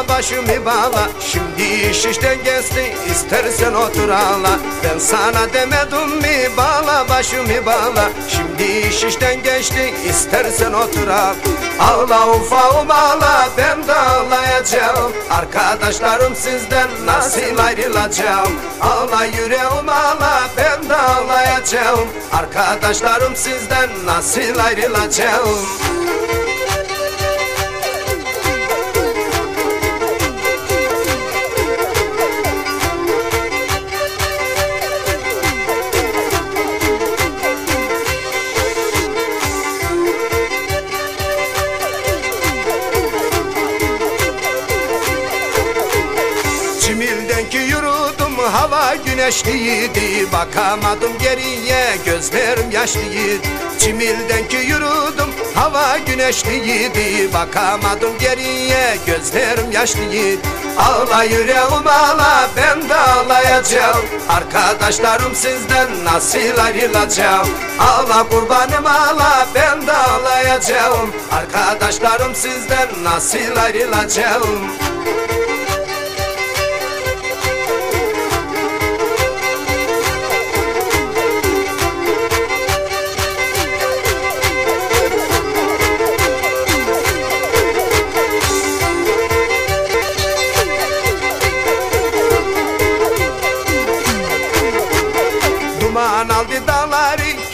bağla başımı bağla Şimdi iş işten geçti istersen otur ağla. Ben sana demedim mi bağla başımı bağla Şimdi iş işten geçti istersen otur ağla. Ağla ufağım ağla ben de ağlayacağım. Arkadaşlarım sizden nasıl ayrılacağım? Ağla yüreğim ağla ben de ağlayacağım. Arkadaşlarım sizden nasıl ayrılacağım Çimilden ki yürüdüm hava güneşliydi Bakamadım geriye gözlerim yaşlıydı. Çimilden ki yürüdüm hava güneşliydi Bakamadım geriye gözlerim yaşlıydı. Ağla yüreğim ağla ben de ağlayacağım. Arkadaşlarım sizden nasıl ayrılacağım? Ağla kurbanım ağla ben de ağlayacağım. Arkadaşlarım sizden nasıl ayrılacağım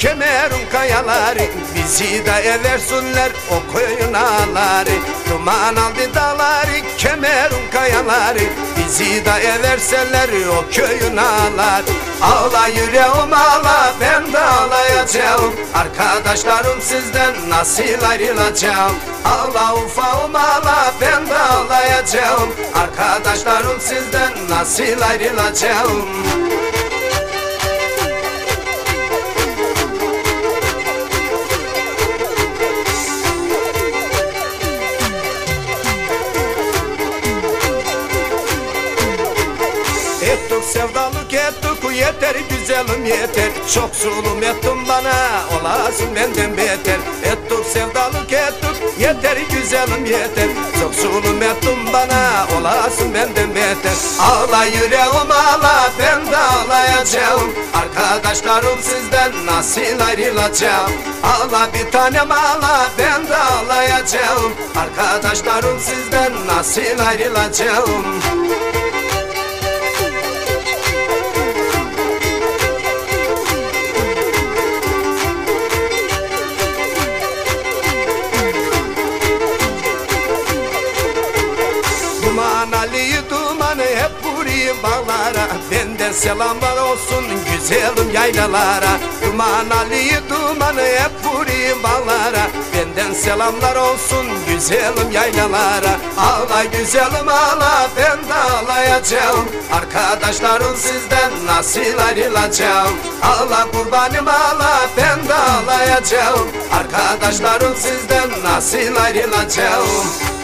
kemerun kayaları Bizi de eversunlar o koyun ağları Duman aldı dağları, kemerun kayaları Bizi de everseler o köyün ağlar Ağla yüreğim ağla ben de ağlayacağım. Arkadaşlarım sizden nasıl ayrılacağım? Ağla ufağım ağla ben de ağlayacağım. Arkadaşlarım sizden nasıl ayrılacağım Ettik sevdalık ettik yeter güzelim yeter. Çok zulüm ettin bana olasın benden beter. Ettik sevdalık ettik yeter güzelim yeter. Çok zulüm ettin bana olasın benden beter. Ağla yüreğim ağla ben de ağlayacağım. Arkadaşlarım sizden nasıl ayrılacağım? Ağla bir tanem ağla ben de ağlayacağım. Arkadaşlarım sizden nasıl ayrılacağım bağlara Benden selamlar olsun güzelim yaylalara. Duman Ali dumanı hep vuruyor bağlara Benden selamlar olsun güzelim yaylalara. Ağla güzelim ağla ben de ağlayacağım. Arkadaşlarım sizden nasıl ayrılacağım? Ağla kurbanım ağla ben de ağlayacağım. Arkadaşlarım sizden nasıl ayrılacağım